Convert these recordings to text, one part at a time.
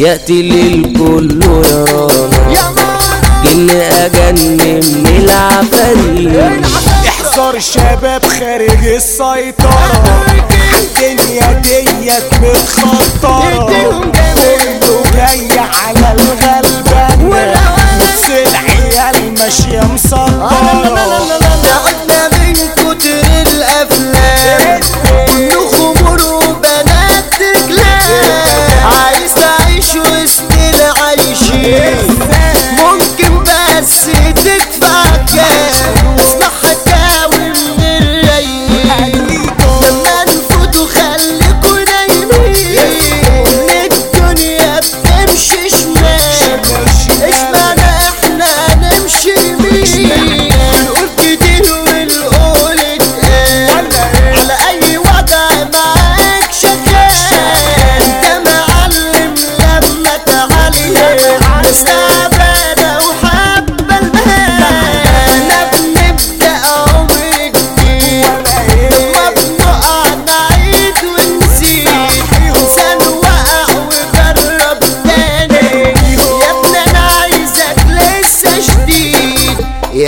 يأتي للكل يرانا إني أجنن من العفاريت. احذر الشباب خارج السيطرة. الدنيا ديت متخطرة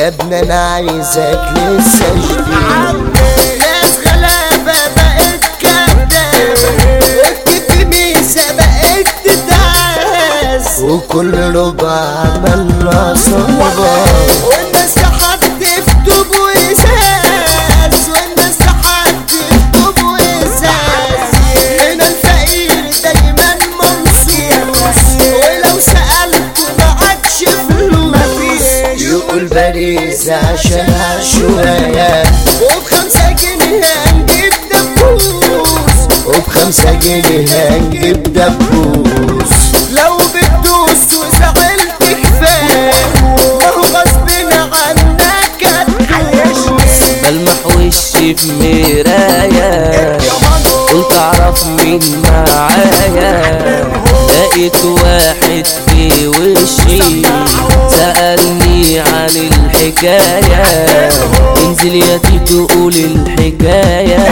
يا ابني أنا عايزك لسه باريس عشان عشوائيات وبخمسة جنيه هنجيب دبوس وبخمسة جنيه هنجيب دبوس لو بتدوس وزعلت كفاية ما هو غصب عنك هتدوس بلمح وشي في مراية قلت اعرف مين معايا لقيت واحد في وشي سألني عن الحكاية. انزل يا تيتو قول الحكاية.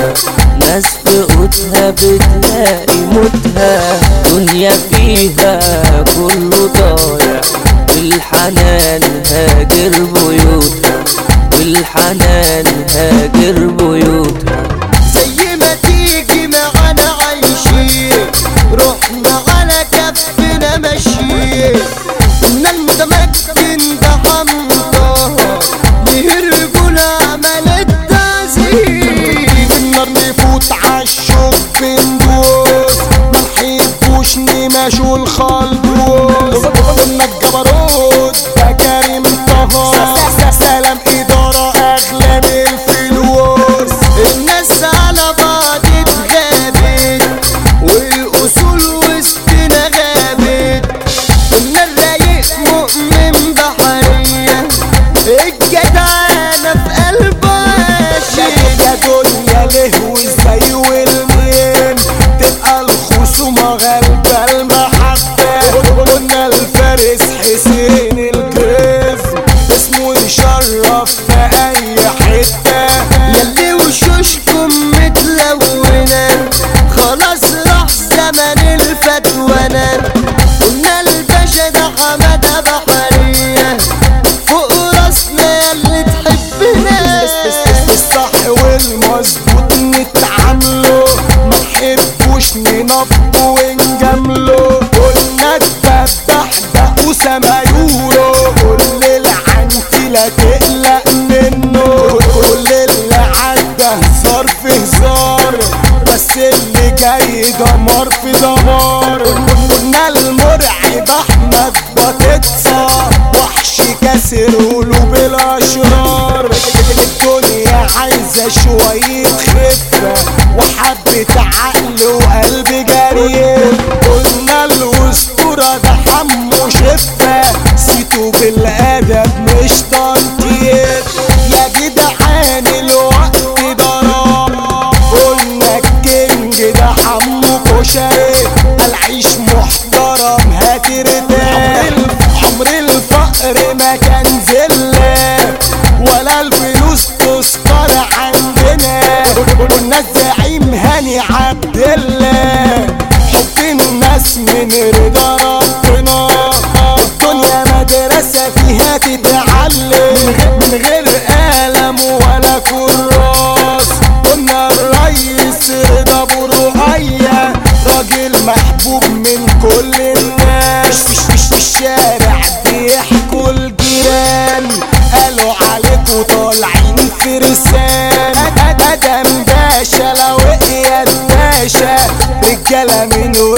بتلاقي موتها دنيا فيها كله ضايع. والحنان هاجر بيوتها والحنان هاجر بيوتها. نمشوا الخلدوس قلنا الجبروت ده كريم سلام إدارة أغلى من الفلوس الناس على بعض اتغابت والأصول وسطنا غابت قلنا الرايق مؤمن بحرية الجدعانة في قلبه عاشق يا دنيا ليه وازاي والمين تبقى الخصومة غالبة زمن الفتونة قلنا الباشا ده حمادة بحرية. فوق راسنا يلي تحبنا. الصح والمظبوط نتعاملوا. ما نحبوش ننفض ونجاملوا. قلنا الدبح ده اسامة الزبار قلنا المرعب أحمد بطيتسا وحش كاسر قلوب الأشرار. الدنيا عايزة شوية خفه وحبة عقل. الفقر ما كان زله ولا الفلوس تذكر عندنا. قلنا الزعيم هاني عبد الله حب الناس من رضا. girl, I mean, no,